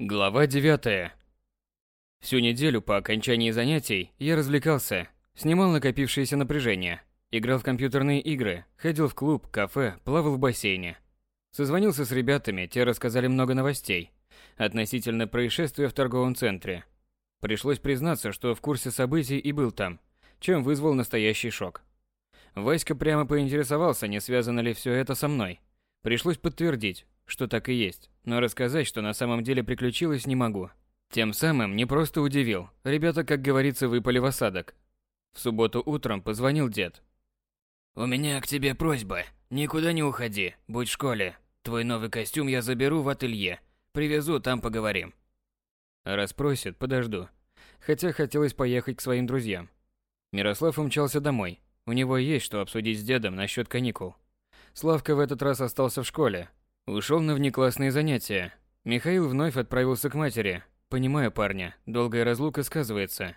Глава 9. Всю неделю по окончании занятий я развлекался, снимал накопившееся напряжение, играл в компьютерные игры, ходил в клуб, кафе, плавал в бассейне. Созвонился с ребятами, те рассказали много новостей относительно происшествия в торговом центре. Пришлось признаться, что в курсе событий и был там, чем вызвал настоящий шок. Васька прямо поинтересовался, не связано ли все это со мной. Пришлось подтвердить, что так и есть, но рассказать, что на самом деле приключилось, не могу. Тем самым не просто удивил. Ребята, как говорится, выпали в осадок. В субботу утром позвонил дед. «У меня к тебе просьба. Никуда не уходи, будь в школе. Твой новый костюм я заберу в ателье. Привезу, там поговорим». Раз просит, подожду. Хотя хотелось поехать к своим друзьям. Мирослав умчался домой. У него есть что обсудить с дедом насчет каникул. Славка в этот раз остался в школе, Ушел на внеклассные занятия. Михаил вновь отправился к матери. Понимаю парня, долгая разлука сказывается.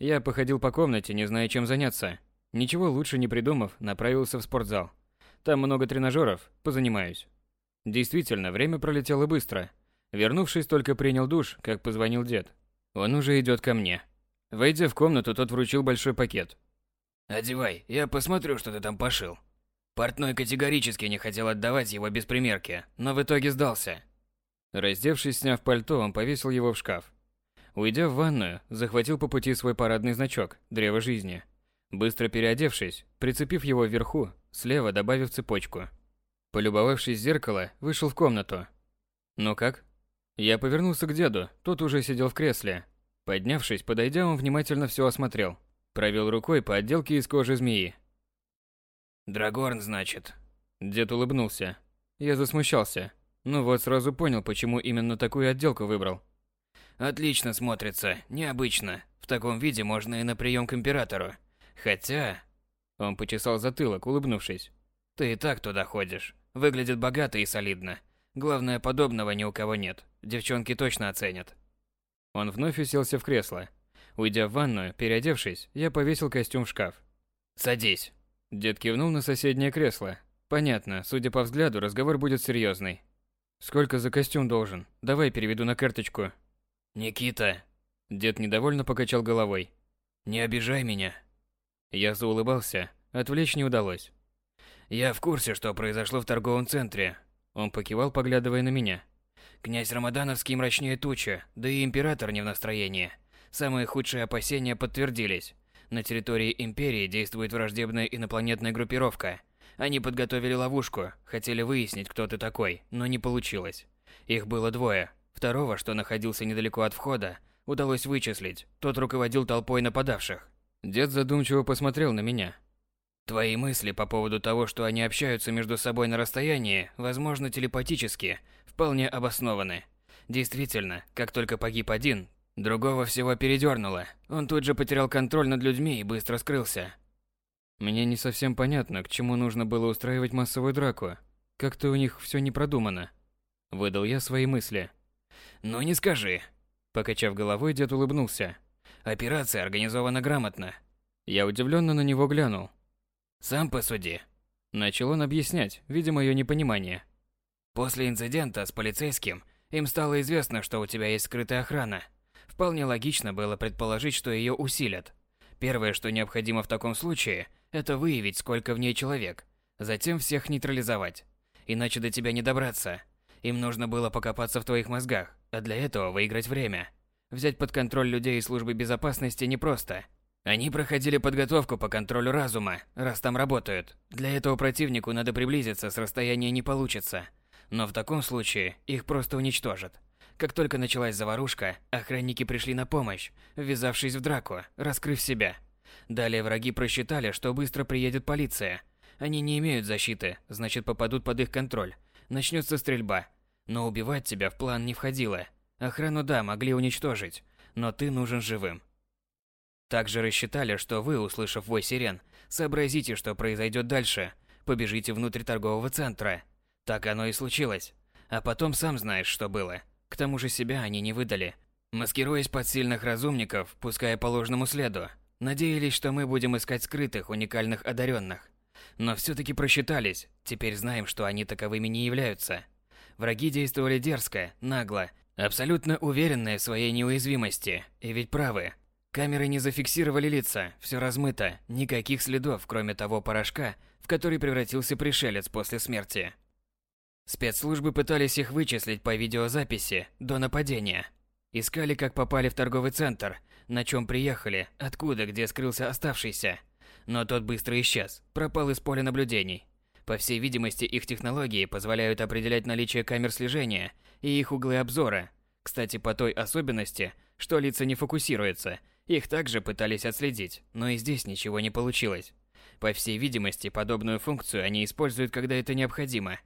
Я походил по комнате, не зная, чем заняться. Ничего лучше не придумав, направился в спортзал. Там много тренажеров, позанимаюсь. Действительно, время пролетело быстро. Вернувшись, только принял душ, как позвонил дед. Он уже идет ко мне. Войдя в комнату, тот вручил большой пакет. «Одевай, я посмотрю, что ты там пошил». Портной категорически не хотел отдавать его без примерки, но в итоге сдался. Раздевшись, сняв пальто, он повесил его в шкаф. Уйдя в ванную, захватил по пути свой парадный значок «Древо жизни». Быстро переодевшись, прицепив его вверху, слева добавив цепочку. Полюбовавшись в зеркало, вышел в комнату. «Ну как?» Я повернулся к деду, тот уже сидел в кресле. Поднявшись, подойдя, он внимательно все осмотрел. Провел рукой по отделке из кожи змеи, Драгорн, значит. Дед улыбнулся. Я засмущался. Ну вот сразу понял, почему именно такую отделку выбрал. Отлично смотрится, необычно. В таком виде можно и на прием к императору. Хотя... Он почесал затылок, улыбнувшись. Ты и так туда ходишь. Выглядит богато и солидно. Главное, подобного ни у кого нет. Девчонки точно оценят. Он вновь уселся в кресло. Уйдя в ванную, переодевшись, я повесил костюм в шкаф. «Садись». Дед кивнул на соседнее кресло. Понятно, судя по взгляду, разговор будет серьезный. Сколько за костюм должен? Давай переведу на карточку. Никита. Дед недовольно покачал головой. Не обижай меня. Я заулыбался. Отвлечь не удалось. Я в курсе, что произошло в торговом центре. Он покивал, поглядывая на меня. Князь Рамадановский мрачнее туча, да и император не в настроении. Самые худшие опасения подтвердились. На территории Империи действует враждебная инопланетная группировка. Они подготовили ловушку, хотели выяснить, кто ты такой, но не получилось. Их было двое. Второго, что находился недалеко от входа, удалось вычислить. Тот руководил толпой нападавших. Дед задумчиво посмотрел на меня. Твои мысли по поводу того, что они общаются между собой на расстоянии, возможно, телепатически, вполне обоснованы. Действительно, как только погиб один, Другого всего передернуло. Он тут же потерял контроль над людьми и быстро скрылся. Мне не совсем понятно, к чему нужно было устраивать массовую драку. Как-то у них все не продумано. Выдал я свои мысли. Ну не скажи. Покачав головой, дед улыбнулся. Операция организована грамотно. Я удивленно на него глянул. Сам посуди. Начал он объяснять, видя мое непонимание. После инцидента с полицейским им стало известно, что у тебя есть скрытая охрана. Вполне логично было предположить, что ее усилят. Первое, что необходимо в таком случае, это выявить, сколько в ней человек, затем всех нейтрализовать. Иначе до тебя не добраться. Им нужно было покопаться в твоих мозгах, а для этого выиграть время. Взять под контроль людей из службы безопасности непросто. Они проходили подготовку по контролю разума, раз там работают. Для этого противнику надо приблизиться, с расстояния не получится. Но в таком случае их просто уничтожат. Как только началась заварушка, охранники пришли на помощь, ввязавшись в драку, раскрыв себя. Далее враги просчитали, что быстро приедет полиция. Они не имеют защиты, значит попадут под их контроль. Начнется стрельба. Но убивать тебя в план не входило. Охрану да, могли уничтожить, но ты нужен живым. Также рассчитали, что вы, услышав вой сирен, сообразите, что произойдет дальше, побежите внутрь торгового центра. Так оно и случилось. А потом сам знаешь, что было. К тому же себя они не выдали. Маскируясь под сильных разумников, пуская по ложному следу, надеялись, что мы будем искать скрытых, уникальных одаренных. Но все-таки просчитались, теперь знаем, что они таковыми не являются. Враги действовали дерзко, нагло, Абсолютно уверенные в своей неуязвимости, и ведь правы. Камеры не зафиксировали лица, все размыто, никаких следов, кроме того порошка, в который превратился пришелец после смерти. Спецслужбы пытались их вычислить по видеозаписи до нападения. Искали, как попали в торговый центр, на чем приехали, откуда, где скрылся оставшийся. Но тот быстро исчез, пропал из поля наблюдений. По всей видимости, их технологии позволяют определять наличие камер слежения и их углы обзора. Кстати, по той особенности, что лица не фокусируются, их также пытались отследить, но и здесь ничего не получилось. По всей видимости, подобную функцию они используют, когда это необходимо.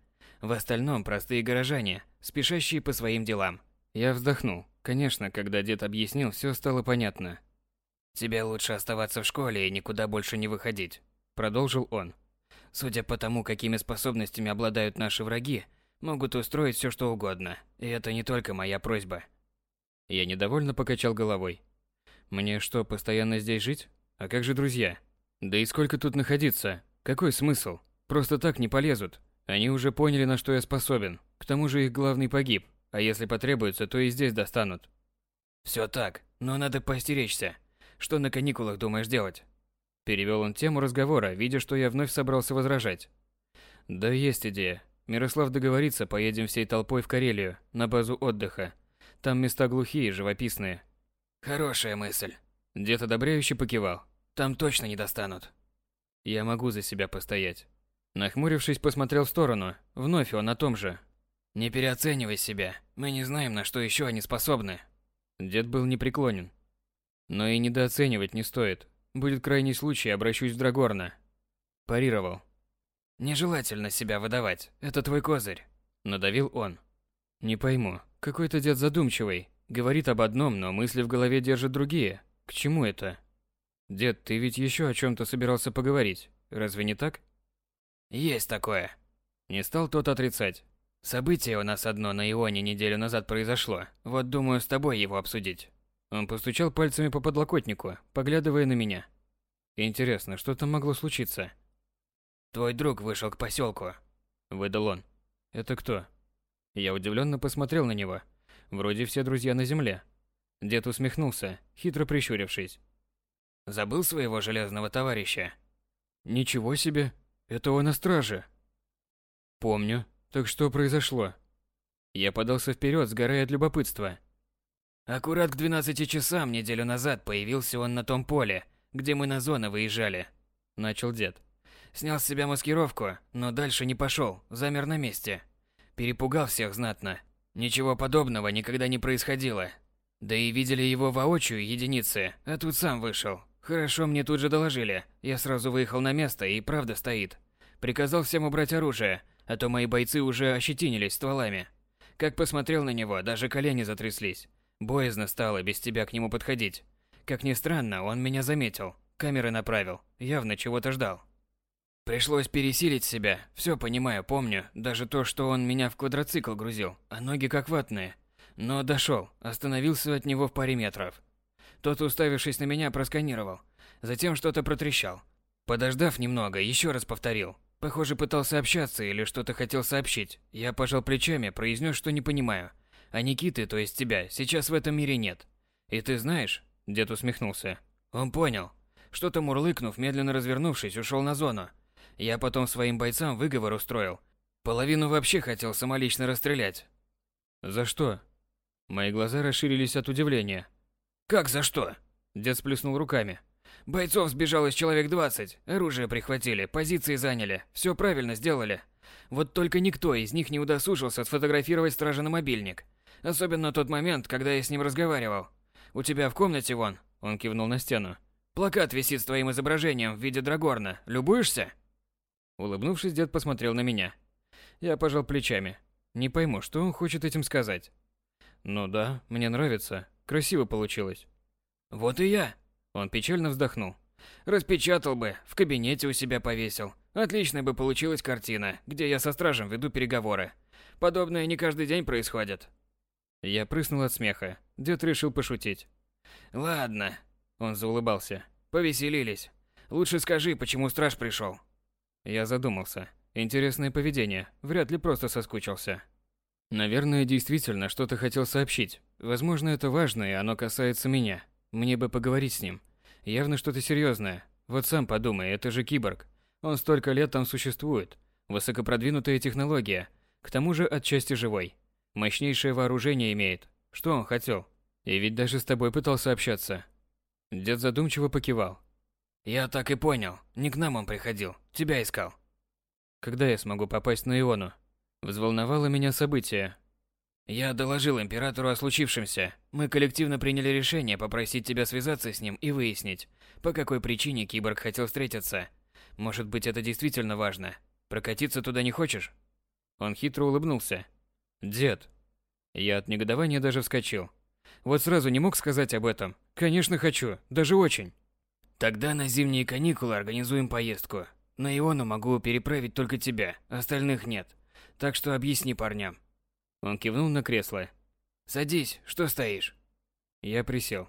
В остальном простые горожане, спешащие по своим делам. Я вздохнул. Конечно, когда дед объяснил, все стало понятно. «Тебе лучше оставаться в школе и никуда больше не выходить», – продолжил он. «Судя по тому, какими способностями обладают наши враги, могут устроить все что угодно. И это не только моя просьба». Я недовольно покачал головой. «Мне что, постоянно здесь жить? А как же друзья? Да и сколько тут находиться? Какой смысл? Просто так не полезут. Они уже поняли, на что я способен. К тому же их главный погиб. А если потребуется, то и здесь достанут». «Все так, но надо постеречься. Что на каникулах думаешь делать?» Перевел он тему разговора, видя, что я вновь собрался возражать. «Да есть идея. Мирослав договорится, поедем всей толпой в Карелию, на базу отдыха. Там места глухие, живописные. Хорошая мысль. Дед одобряюще покивал. Там точно не достанут. Я могу за себя постоять. Нахмурившись, посмотрел в сторону. Вновь он о том же. Не переоценивай себя. Мы не знаем, на что еще они способны. Дед был непреклонен. Но и недооценивать не стоит. Будет крайний случай, обращусь в Драгорна. Парировал. Нежелательно себя выдавать. Это твой козырь. Надавил он. Не пойму. Какой-то дед задумчивый. Говорит об одном, но мысли в голове держит другие. К чему это? Дед, ты ведь еще о чем-то собирался поговорить. Разве не так? Есть такое. Не стал тот отрицать. Событие у нас одно на Ионе неделю назад произошло. Вот думаю с тобой его обсудить. Он постучал пальцами по подлокотнику, поглядывая на меня. Интересно, что там могло случиться? Твой друг вышел к поселку. Выдал он. Это кто? Я удивленно посмотрел на него. Вроде все друзья на земле. Дед усмехнулся, хитро прищурившись. Забыл своего железного товарища? Ничего себе. Это он на страже. Помню. Так что произошло? Я подался вперед, сгорая от любопытства. Аккурат к 12 часам неделю назад появился он на том поле, где мы на зону выезжали. Начал дед. Снял с себя маскировку, но дальше не пошел, замер на месте. Перепугал всех знатно. Ничего подобного никогда не происходило. Да и видели его воочию единицы, а тут сам вышел. Хорошо, мне тут же доложили. Я сразу выехал на место и правда стоит. Приказал всем убрать оружие, а то мои бойцы уже ощетинились стволами. Как посмотрел на него, даже колени затряслись. Боязно стало без тебя к нему подходить. Как ни странно, он меня заметил, камеры направил, явно чего-то ждал. Пришлось пересилить себя. Все понимаю, помню. Даже то, что он меня в квадроцикл грузил, а ноги как ватные. Но дошел, остановился от него в паре метров. Тот, уставившись на меня, просканировал. Затем что-то протрещал. Подождав немного, еще раз повторил. Похоже, пытался общаться или что-то хотел сообщить. Я пожал плечами, произнес, что не понимаю. А Никиты, то есть тебя, сейчас в этом мире нет. И ты знаешь, дед усмехнулся. Он понял. Что-то мурлыкнув, медленно развернувшись, ушел на зону. Я потом своим бойцам выговор устроил. Половину вообще хотел самолично расстрелять. За что? Мои глаза расширились от удивления. Как за что? Дед сплеснул руками. Бойцов сбежалось человек 20, оружие прихватили, позиции заняли, все правильно сделали. Вот только никто из них не удосужился сфотографировать стража на мобильник. Особенно тот момент, когда я с ним разговаривал. У тебя в комнате вон, он кивнул на стену. Плакат висит с твоим изображением в виде драгорна. Любуешься? Улыбнувшись, дед посмотрел на меня. Я пожал плечами. Не пойму, что он хочет этим сказать. Ну да, мне нравится. Красиво получилось. Вот и я. Он печально вздохнул. Распечатал бы, в кабинете у себя повесил. Отличная бы получилась картина, где я со стражем веду переговоры. Подобное не каждый день происходит. Я прыснул от смеха. Дед решил пошутить. Ладно, он заулыбался. Повеселились. Лучше скажи, почему страж пришел. Я задумался. Интересное поведение. Вряд ли просто соскучился. Наверное, действительно что-то хотел сообщить. Возможно, это важно, и оно касается меня. Мне бы поговорить с ним. Явно что-то серьезное. Вот сам подумай, это же киборг. Он столько лет там существует. Высокопродвинутая технология. К тому же отчасти живой. Мощнейшее вооружение имеет. Что он хотел? И ведь даже с тобой пытался общаться. Дед задумчиво покивал. Я так и понял. Не к нам он приходил. Тебя искал. Когда я смогу попасть на Иону? Взволновало меня событие. Я доложил императору о случившемся. Мы коллективно приняли решение попросить тебя связаться с ним и выяснить, по какой причине киборг хотел встретиться. Может быть, это действительно важно. Прокатиться туда не хочешь? Он хитро улыбнулся. Дед. Я от негодования даже вскочил. Вот сразу не мог сказать об этом. Конечно, хочу, даже очень. Тогда на зимние каникулы организуем поездку. На Иону могу переправить только тебя, остальных нет. Так что объясни парням. Он кивнул на кресло. Садись, что стоишь? Я присел.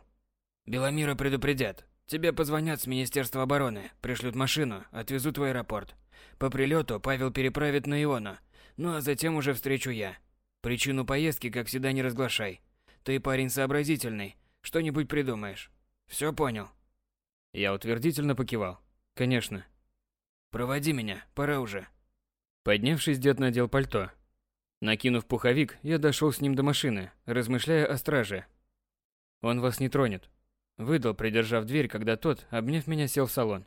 Беломира предупредят. Тебе позвонят с Министерства обороны, пришлют машину, отвезут в аэропорт. По прилету Павел переправит на Иону, ну а затем уже встречу я. Причину поездки, как всегда, не разглашай. Ты парень сообразительный, что-нибудь придумаешь. Все понял? Я утвердительно покивал. Конечно. Проводи меня, пора уже. Поднявшись, дед надел пальто. Накинув пуховик, я дошел с ним до машины, размышляя о страже. Он вас не тронет. Выдал, придержав дверь, когда тот, обняв меня, сел в салон.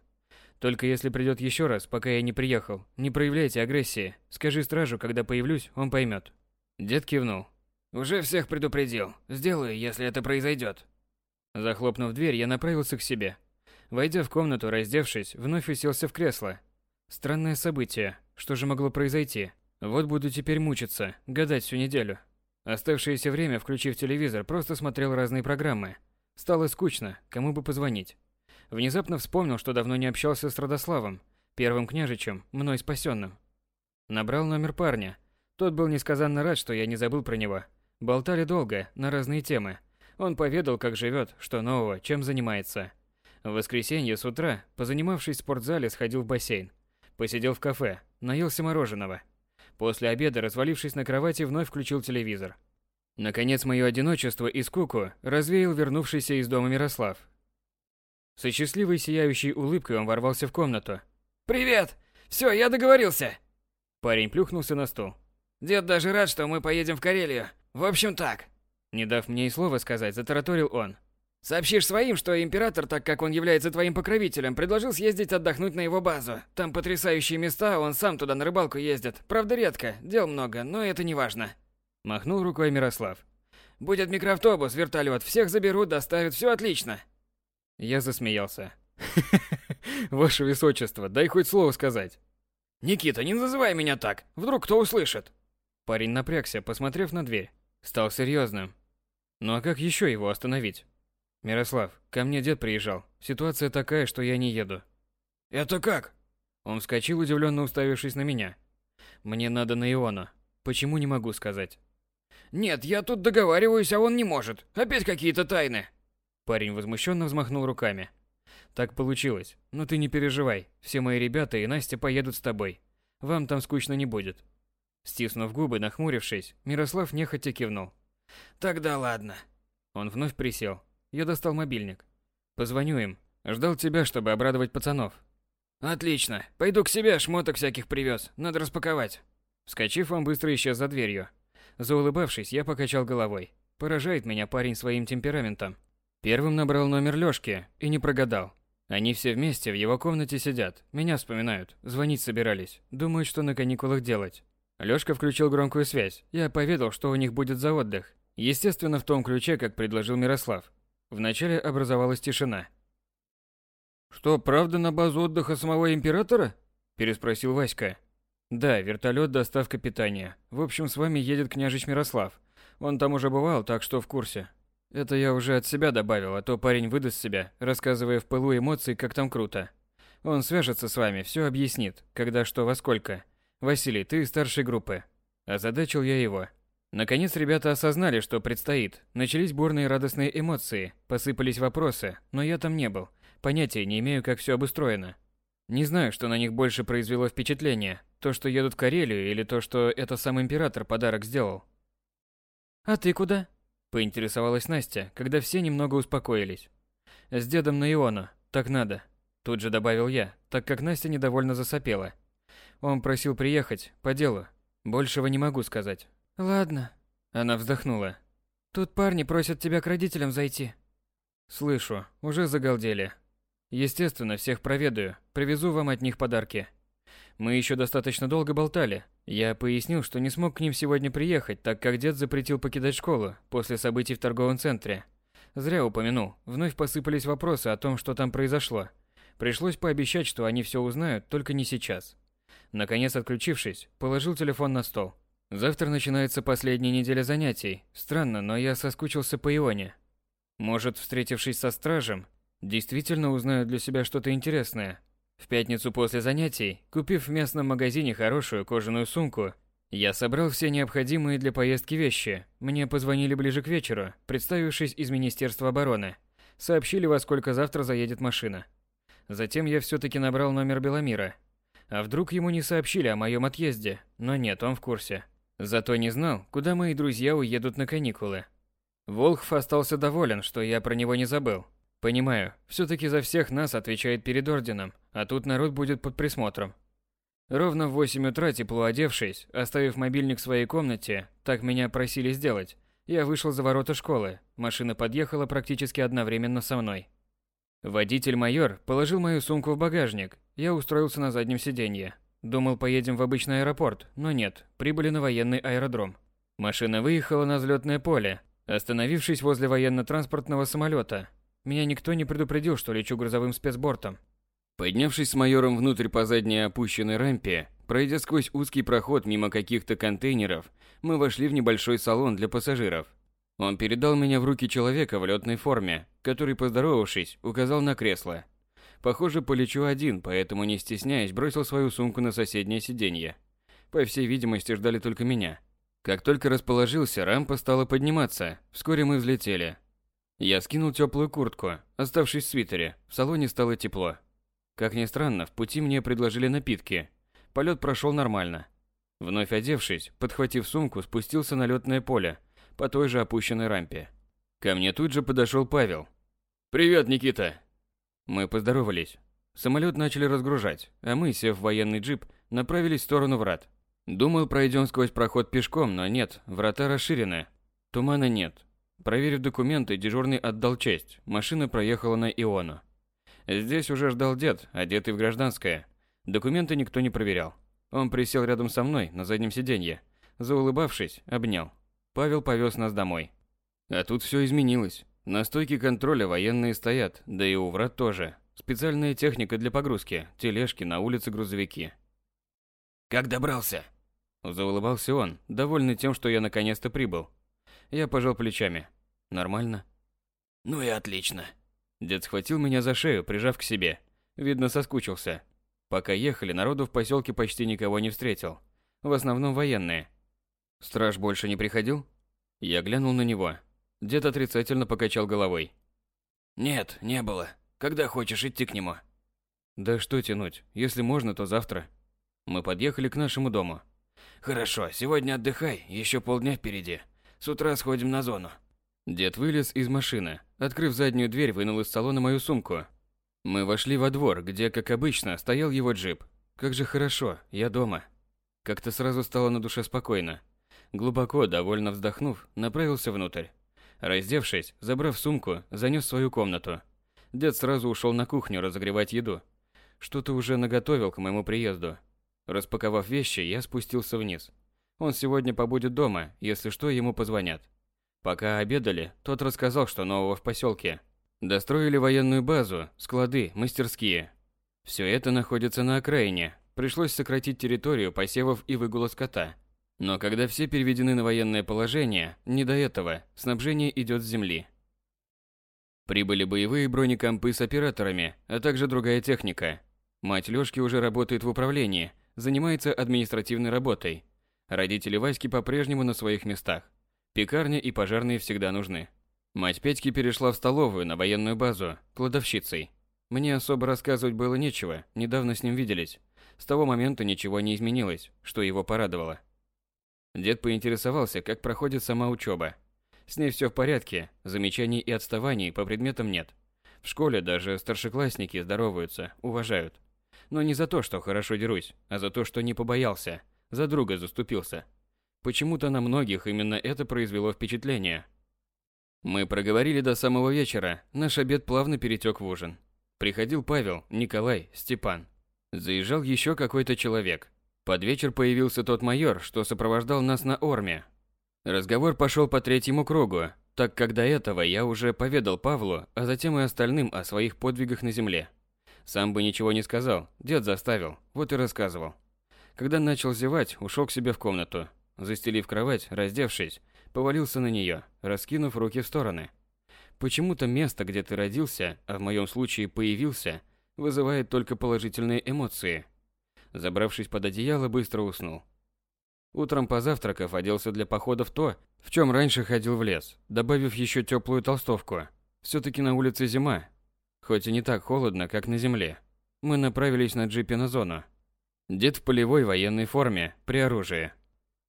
Только если придет еще раз, пока я не приехал, не проявляйте агрессии. Скажи стражу, когда появлюсь, он поймет. Дед кивнул. Уже всех предупредил. Сделаю, если это произойдет. Захлопнув дверь, я направился к себе. Войдя в комнату, раздевшись, вновь уселся в кресло. Странное событие. Что же могло произойти? Вот буду теперь мучиться, гадать всю неделю. Оставшееся время, включив телевизор, просто смотрел разные программы. Стало скучно, кому бы позвонить. Внезапно вспомнил, что давно не общался с Родославом, первым княжичем, мной спасенным. Набрал номер парня. Тот был несказанно рад, что я не забыл про него. Болтали долго, на разные темы. Он поведал, как живет, что нового, чем занимается. В воскресенье с утра, позанимавшись в спортзале, сходил в бассейн. Посидел в кафе, наелся мороженого. После обеда, развалившись на кровати, вновь включил телевизор. Наконец, мое одиночество и скуку развеял вернувшийся из дома Мирослав. Со счастливой сияющей улыбкой он ворвался в комнату. «Привет! Все, я договорился!» Парень плюхнулся на стул. «Дед даже рад, что мы поедем в Карелию. В общем так». Не дав мне и слова сказать, затараторил он. Сообщишь своим, что император, так как он является твоим покровителем, предложил съездить отдохнуть на его базу. Там потрясающие места, он сам туда на рыбалку ездит. Правда редко, дел много, но это не важно. Махнул рукой Мирослав. Будет микроавтобус, вертолет, всех заберут, доставят, все отлично. Я засмеялся. Ваше высочество, дай хоть слово сказать. Никита, не называй меня так, вдруг кто услышит. Парень напрягся, посмотрев на дверь. Стал серьезным. Ну а как еще его остановить? Мирослав, ко мне дед приезжал. Ситуация такая, что я не еду. Это как? Он вскочил, удивленно уставившись на меня. Мне надо на Иона. Почему не могу сказать? Нет, я тут договариваюсь, а он не может. Опять какие-то тайны. Парень возмущенно взмахнул руками. Так получилось. Но ты не переживай. Все мои ребята и Настя поедут с тобой. Вам там скучно не будет. Стиснув губы, нахмурившись, Мирослав нехотя кивнул. Тогда ладно. Он вновь присел. Я достал мобильник. Позвоню им. Ждал тебя, чтобы обрадовать пацанов. Отлично. Пойду к себе, шмоток всяких привез. Надо распаковать. Вскочив, он быстро исчез за дверью. Заулыбавшись, я покачал головой. Поражает меня парень своим темпераментом. Первым набрал номер Лёшки и не прогадал. Они все вместе в его комнате сидят, меня вспоминают, звонить собирались, думают, что на каникулах делать. Лёшка включил громкую связь. Я поведал, что у них будет за отдых. Естественно, в том ключе, как предложил Мирослав. Вначале образовалась тишина. «Что, правда на базу отдыха самого императора?» – переспросил Васька. «Да, вертолет, доставка питания. В общем, с вами едет княжич Мирослав. Он там уже бывал, так что в курсе. Это я уже от себя добавил, а то парень выдаст себя, рассказывая в пылу эмоций, как там круто. Он свяжется с вами, все объяснит, когда что во сколько. Василий, ты старшей группы». Озадачил я его. Наконец ребята осознали, что предстоит. Начались бурные радостные эмоции, посыпались вопросы, но я там не был. Понятия не имею, как все обустроено. Не знаю, что на них больше произвело впечатление. То, что едут в Карелию, или то, что это сам император подарок сделал. «А ты куда?» – поинтересовалась Настя, когда все немного успокоились. «С дедом на Иону, так надо», – тут же добавил я, так как Настя недовольно засопела. Он просил приехать, по делу. Большего не могу сказать. «Ладно». Она вздохнула. «Тут парни просят тебя к родителям зайти». «Слышу, уже загалдели. Естественно, всех проведаю, привезу вам от них подарки». Мы еще достаточно долго болтали. Я пояснил, что не смог к ним сегодня приехать, так как дед запретил покидать школу после событий в торговом центре. Зря упомянул. Вновь посыпались вопросы о том, что там произошло. Пришлось пообещать, что они все узнают, только не сейчас. Наконец, отключившись, положил телефон на стол. Завтра начинается последняя неделя занятий. Странно, но я соскучился по Ионе. Может, встретившись со стражем, действительно узнаю для себя что-то интересное. В пятницу после занятий, купив в местном магазине хорошую кожаную сумку, я собрал все необходимые для поездки вещи. Мне позвонили ближе к вечеру, представившись из Министерства обороны. Сообщили, во сколько завтра заедет машина. Затем я все-таки набрал номер Беломира. А вдруг ему не сообщили о моем отъезде? Но нет, он в курсе. Зато не знал, куда мои друзья уедут на каникулы. Волхв остался доволен, что я про него не забыл. Понимаю, все-таки за всех нас отвечает перед орденом, а тут народ будет под присмотром. Ровно в 8 утра, тепло одевшись, оставив мобильник в своей комнате, так меня просили сделать, я вышел за ворота школы. Машина подъехала практически одновременно со мной. Водитель-майор положил мою сумку в багажник. Я устроился на заднем сиденье. Думал, поедем в обычный аэропорт, но нет, прибыли на военный аэродром. Машина выехала на взлетное поле, остановившись возле военно-транспортного самолета. Меня никто не предупредил, что лечу грузовым спецбортом. Поднявшись с майором внутрь по задней опущенной рампе, пройдя сквозь узкий проход мимо каких-то контейнеров, мы вошли в небольшой салон для пассажиров. Он передал меня в руки человека в летной форме, который, поздоровавшись, указал на кресло. Похоже, полечу один, поэтому, не стесняясь, бросил свою сумку на соседнее сиденье. По всей видимости, ждали только меня. Как только расположился, рампа стала подниматься. Вскоре мы взлетели. Я скинул теплую куртку, оставшись в свитере. В салоне стало тепло. Как ни странно, в пути мне предложили напитки. Полет прошел нормально. Вновь одевшись, подхватив сумку, спустился на летное поле по той же опущенной рампе. Ко мне тут же подошел Павел. «Привет, Никита!» Мы поздоровались. Самолет начали разгружать, а мы, сев в военный джип, направились в сторону врат. Думал, пройдем сквозь проход пешком, но нет, врата расширены. Тумана нет. Проверив документы, дежурный отдал честь. Машина проехала на Иону. Здесь уже ждал дед, одетый в гражданское. Документы никто не проверял. Он присел рядом со мной на заднем сиденье. Заулыбавшись, обнял. Павел повез нас домой. А тут все изменилось. На стойке контроля военные стоят, да и у врат тоже. Специальная техника для погрузки, тележки, на улице грузовики. «Как добрался?» Заулыбался он, довольный тем, что я наконец-то прибыл. Я пожал плечами. «Нормально?» «Ну и отлично». Дед схватил меня за шею, прижав к себе. Видно, соскучился. Пока ехали, народу в поселке почти никого не встретил. В основном военные. Страж больше не приходил? Я глянул на него. Дед отрицательно покачал головой. Нет, не было. Когда хочешь идти к нему? Да что тянуть? Если можно, то завтра. Мы подъехали к нашему дому. Хорошо, сегодня отдыхай, еще полдня впереди. С утра сходим на зону. Дед вылез из машины, открыв заднюю дверь, вынул из салона мою сумку. Мы вошли во двор, где, как обычно, стоял его джип. Как же хорошо, я дома. Как-то сразу стало на душе спокойно. Глубоко, довольно вздохнув, направился внутрь. Раздевшись, забрав сумку, занес свою комнату. Дед сразу ушел на кухню разогревать еду. Что-то уже наготовил к моему приезду. Распаковав вещи, я спустился вниз. Он сегодня побудет дома, если что, ему позвонят. Пока обедали, тот рассказал, что нового в поселке. Достроили военную базу, склады, мастерские. Все это находится на окраине. Пришлось сократить территорию посевов и выгула скота – но когда все переведены на военное положение, не до этого, снабжение идет с земли. Прибыли боевые бронекомпы с операторами, а также другая техника. Мать Лёшки уже работает в управлении, занимается административной работой. Родители Васьки по-прежнему на своих местах. Пекарня и пожарные всегда нужны. Мать Петьки перешла в столовую на военную базу, кладовщицей. Мне особо рассказывать было нечего, недавно с ним виделись. С того момента ничего не изменилось, что его порадовало. Дед поинтересовался, как проходит сама учеба. С ней все в порядке, замечаний и отставаний по предметам нет. В школе даже старшеклассники здороваются, уважают. Но не за то, что хорошо дерусь, а за то, что не побоялся, за друга заступился. Почему-то на многих именно это произвело впечатление. Мы проговорили до самого вечера, наш обед плавно перетек в ужин. Приходил Павел, Николай, Степан. Заезжал еще какой-то человек. Под вечер появился тот майор, что сопровождал нас на Орме. Разговор пошел по третьему кругу, так как до этого я уже поведал Павлу, а затем и остальным о своих подвигах на земле. Сам бы ничего не сказал, дед заставил, вот и рассказывал. Когда начал зевать, ушел к себе в комнату. Застелив кровать, раздевшись, повалился на нее, раскинув руки в стороны. Почему-то место, где ты родился, а в моем случае появился, вызывает только положительные эмоции. Забравшись под одеяло, быстро уснул. Утром позавтракав, оделся для похода в то, в чем раньше ходил в лес, добавив еще теплую толстовку. Все-таки на улице зима, хоть и не так холодно, как на земле. Мы направились на джипе на зону. Дед в полевой военной форме, при оружии.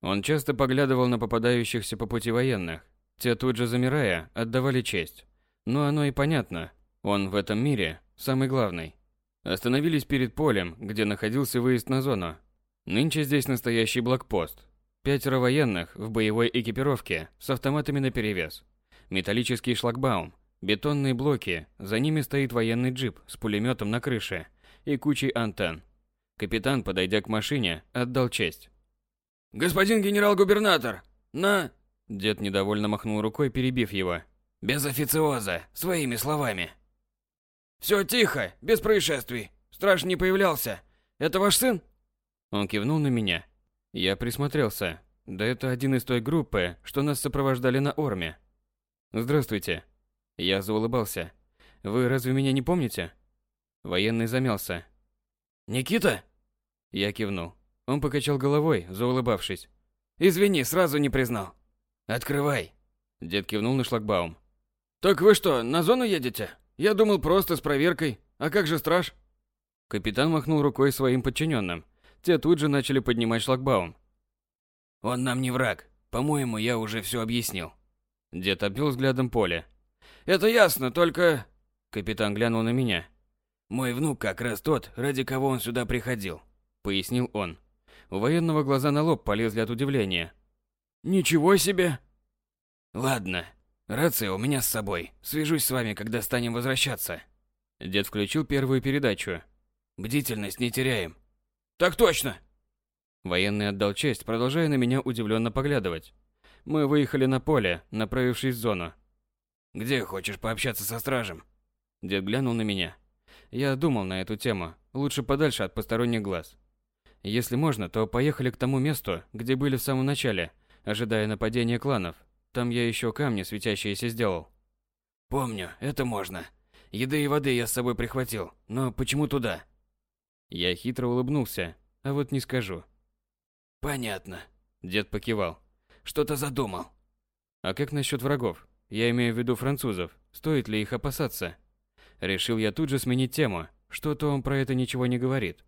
Он часто поглядывал на попадающихся по пути военных. Те тут же замирая, отдавали честь. Но оно и понятно. Он в этом мире самый главный. Остановились перед полем, где находился выезд на зону. Нынче здесь настоящий блокпост. Пятеро военных в боевой экипировке с автоматами наперевес. Металлический шлагбаум, бетонные блоки, за ними стоит военный джип с пулеметом на крыше и кучей антенн. Капитан, подойдя к машине, отдал честь. «Господин генерал-губернатор, на...» Дед недовольно махнул рукой, перебив его. «Без официоза, своими словами». «Все тихо, без происшествий. Страж не появлялся. Это ваш сын?» Он кивнул на меня. Я присмотрелся. Да это один из той группы, что нас сопровождали на Орме. Здравствуйте. Я заулыбался. Вы разве меня не помните? Военный замялся. Никита? Я кивнул. Он покачал головой, заулыбавшись. Извини, сразу не признал. Открывай. Дед кивнул на шлагбаум. Так вы что, на зону едете? Я думал просто с проверкой. А как же страж? Капитан махнул рукой своим подчиненным. Те тут же начали поднимать шлагбаум. «Он нам не враг. По-моему, я уже все объяснил». Дед обвел взглядом поле. «Это ясно, только...» Капитан глянул на меня. «Мой внук как раз тот, ради кого он сюда приходил», — пояснил он. У военного глаза на лоб полезли от удивления. «Ничего себе!» «Ладно, рация у меня с собой. Свяжусь с вами, когда станем возвращаться». Дед включил первую передачу. «Бдительность не теряем. Так точно. Военный отдал честь, продолжая на меня удивленно поглядывать. Мы выехали на поле, направившись в зону. Где хочешь пообщаться со стражем? Дед глянул на меня. Я думал на эту тему, лучше подальше от посторонних глаз. Если можно, то поехали к тому месту, где были в самом начале, ожидая нападения кланов. Там я еще камни светящиеся сделал. Помню, это можно. Еды и воды я с собой прихватил, но почему туда? Я хитро улыбнулся, а вот не скажу. Понятно. Дед покивал. Что-то задумал. А как насчет врагов? Я имею в виду французов. Стоит ли их опасаться? Решил я тут же сменить тему. Что-то он про это ничего не говорит.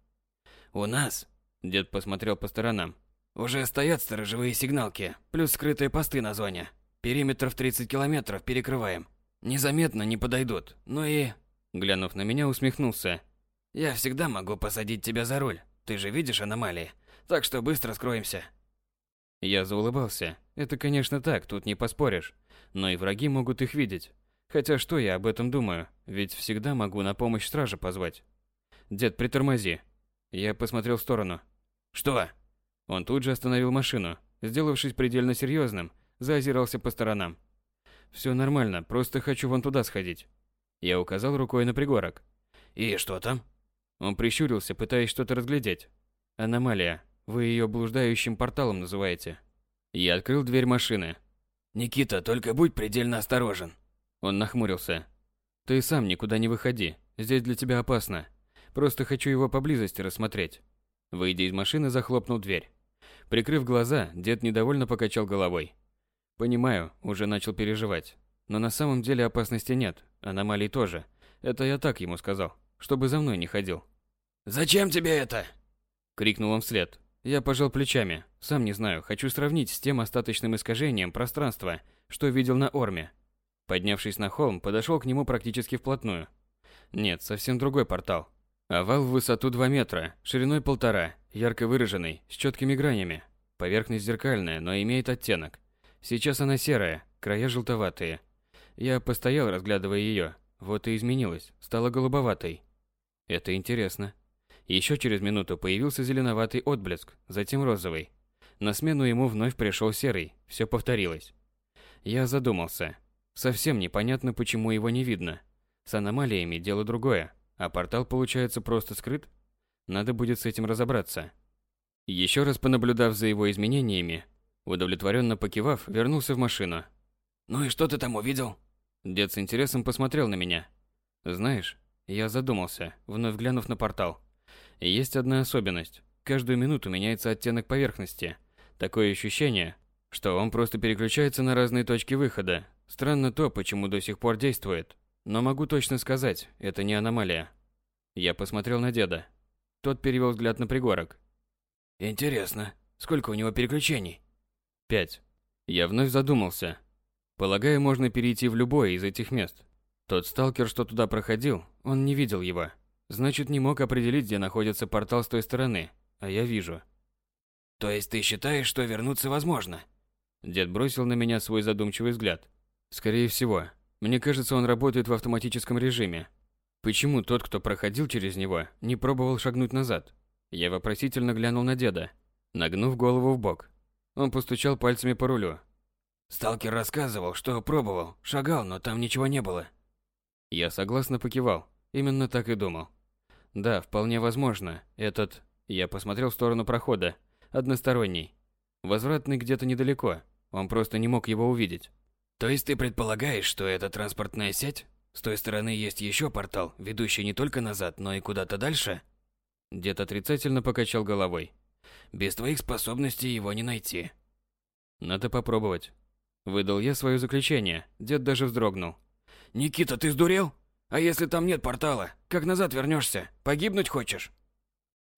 У нас, дед посмотрел по сторонам. Уже стоят сторожевые сигналки, плюс скрытые посты на зоне. Периметр в 30 километров перекрываем. Незаметно не подойдут. Ну и, глянув на меня, усмехнулся. Я всегда могу посадить тебя за руль. Ты же видишь аномалии. Так что быстро скроемся. Я заулыбался. Это, конечно, так, тут не поспоришь. Но и враги могут их видеть. Хотя что я об этом думаю? Ведь всегда могу на помощь стража позвать. Дед, притормози. Я посмотрел в сторону. Что? Он тут же остановил машину. Сделавшись предельно серьезным, заозирался по сторонам. Все нормально, просто хочу вон туда сходить. Я указал рукой на пригорок. И что там? Он прищурился, пытаясь что-то разглядеть. Аномалия. Вы ее блуждающим порталом называете. Я открыл дверь машины. Никита, только будь предельно осторожен. Он нахмурился. Ты сам никуда не выходи. Здесь для тебя опасно. Просто хочу его поблизости рассмотреть. Выйдя из машины, захлопнул дверь. Прикрыв глаза, дед недовольно покачал головой. Понимаю, уже начал переживать. Но на самом деле опасности нет, аномалий тоже. Это я так ему сказал, чтобы за мной не ходил. «Зачем тебе это?» Крикнул он вслед. Я пожал плечами. Сам не знаю, хочу сравнить с тем остаточным искажением пространства, что видел на Орме. Поднявшись на холм, подошел к нему практически вплотную. Нет, совсем другой портал. Овал в высоту 2 метра, шириной полтора, ярко выраженный, с четкими гранями. Поверхность зеркальная, но имеет оттенок. Сейчас она серая, края желтоватые. Я постоял, разглядывая ее. Вот и изменилась, стала голубоватой. Это интересно. Еще через минуту появился зеленоватый отблеск, затем розовый. На смену ему вновь пришел серый, все повторилось. Я задумался. Совсем непонятно, почему его не видно. С аномалиями дело другое, а портал получается просто скрыт? Надо будет с этим разобраться. Еще раз понаблюдав за его изменениями, удовлетворенно покивав, вернулся в машину. «Ну и что ты там увидел?» Дед с интересом посмотрел на меня. «Знаешь, я задумался, вновь глянув на портал. Есть одна особенность. Каждую минуту меняется оттенок поверхности. Такое ощущение, что он просто переключается на разные точки выхода. Странно то, почему до сих пор действует. Но могу точно сказать, это не аномалия. Я посмотрел на деда. Тот перевел взгляд на пригорок. Интересно, сколько у него переключений? Пять. Я вновь задумался. Полагаю, можно перейти в любое из этих мест. Тот сталкер, что туда проходил, он не видел его. Значит, не мог определить, где находится портал с той стороны, а я вижу. То есть ты считаешь, что вернуться возможно? Дед бросил на меня свой задумчивый взгляд. Скорее всего. Мне кажется, он работает в автоматическом режиме. Почему тот, кто проходил через него, не пробовал шагнуть назад? Я вопросительно глянул на деда, нагнув голову в бок. Он постучал пальцами по рулю. Сталкер рассказывал, что пробовал, шагал, но там ничего не было. Я согласно покивал. Именно так и думал. Да, вполне возможно. Этот... Я посмотрел в сторону прохода. Односторонний. Возвратный где-то недалеко. Он просто не мог его увидеть. То есть ты предполагаешь, что это транспортная сеть? С той стороны есть еще портал, ведущий не только назад, но и куда-то дальше? Дед отрицательно покачал головой. Без твоих способностей его не найти. Надо попробовать. Выдал я свое заключение. Дед даже вздрогнул. Никита, ты сдурел? А если там нет портала, как назад вернешься? Погибнуть хочешь?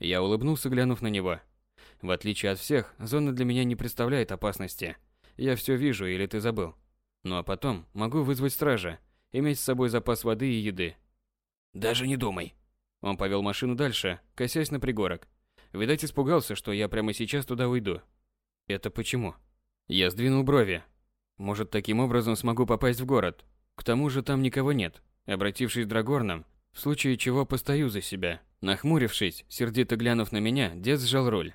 Я улыбнулся, глянув на него. В отличие от всех, зона для меня не представляет опасности. Я все вижу, или ты забыл. Ну а потом могу вызвать стража, иметь с собой запас воды и еды. Даже не думай. Он повел машину дальше, косясь на пригорок. Видать, испугался, что я прямо сейчас туда уйду. Это почему? Я сдвинул брови. Может, таким образом смогу попасть в город. К тому же там никого нет. Обратившись к Драгорнам, в случае чего постою за себя. Нахмурившись, сердито глянув на меня, дед сжал руль.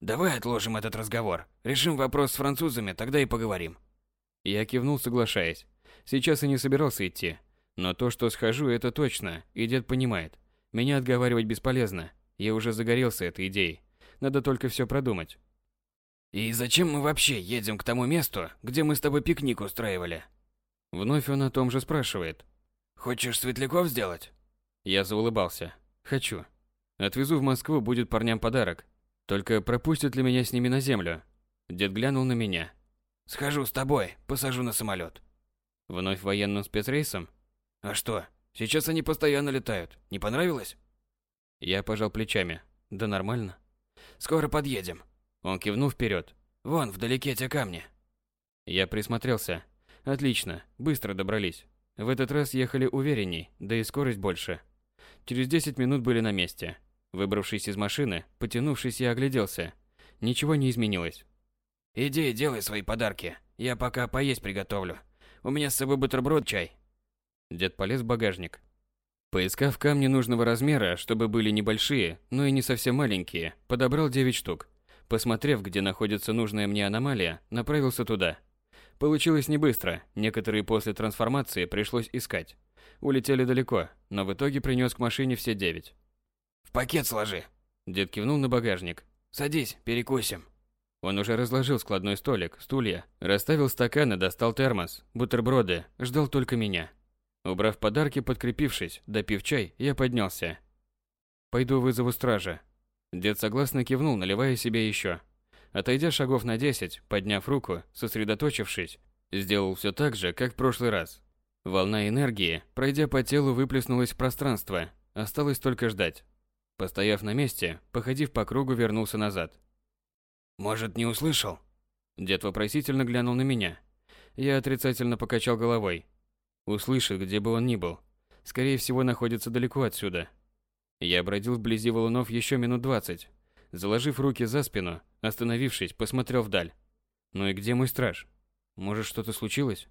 «Давай отложим этот разговор. Решим вопрос с французами, тогда и поговорим». Я кивнул, соглашаясь. Сейчас и не собирался идти. Но то, что схожу, это точно, и дед понимает. Меня отговаривать бесполезно. Я уже загорелся этой идеей. Надо только все продумать. «И зачем мы вообще едем к тому месту, где мы с тобой пикник устраивали?» Вновь он о том же спрашивает. Хочешь светляков сделать? Я заулыбался. Хочу. Отвезу в Москву, будет парням подарок. Только пропустят ли меня с ними на землю? Дед глянул на меня. Схожу с тобой, посажу на самолет. Вновь военным спецрейсом? А что? Сейчас они постоянно летают. Не понравилось? Я пожал плечами. Да нормально. Скоро подъедем. Он кивнул вперед. Вон, вдалеке те камни. Я присмотрелся. Отлично, быстро добрались. В этот раз ехали уверенней, да и скорость больше. Через 10 минут были на месте. Выбравшись из машины, потянувшись, я огляделся. Ничего не изменилось. «Иди, делай свои подарки. Я пока поесть приготовлю. У меня с собой бутерброд, чай». Дед полез в багажник. Поискав камни нужного размера, чтобы были небольшие, но и не совсем маленькие, подобрал 9 штук. Посмотрев, где находится нужная мне аномалия, направился туда. Получилось не быстро, некоторые после трансформации пришлось искать. Улетели далеко, но в итоге принес к машине все девять. «В пакет сложи!» Дед кивнул на багажник. «Садись, перекусим!» Он уже разложил складной столик, стулья, расставил стаканы, достал термос, бутерброды, ждал только меня. Убрав подарки, подкрепившись, допив чай, я поднялся. «Пойду вызову стража». Дед согласно кивнул, наливая себе еще. Отойдя шагов на десять, подняв руку, сосредоточившись, сделал все так же, как в прошлый раз. Волна энергии, пройдя по телу, выплеснулась в пространство. Осталось только ждать. Постояв на месте, походив по кругу, вернулся назад. Может, не услышал? Дед вопросительно глянул на меня. Я отрицательно покачал головой. Услышит, где бы он ни был. Скорее всего, находится далеко отсюда. Я бродил вблизи валунов еще минут двадцать. Заложив руки за спину, остановившись, посмотрел вдаль. Ну и где мой страж? Может, что-то случилось?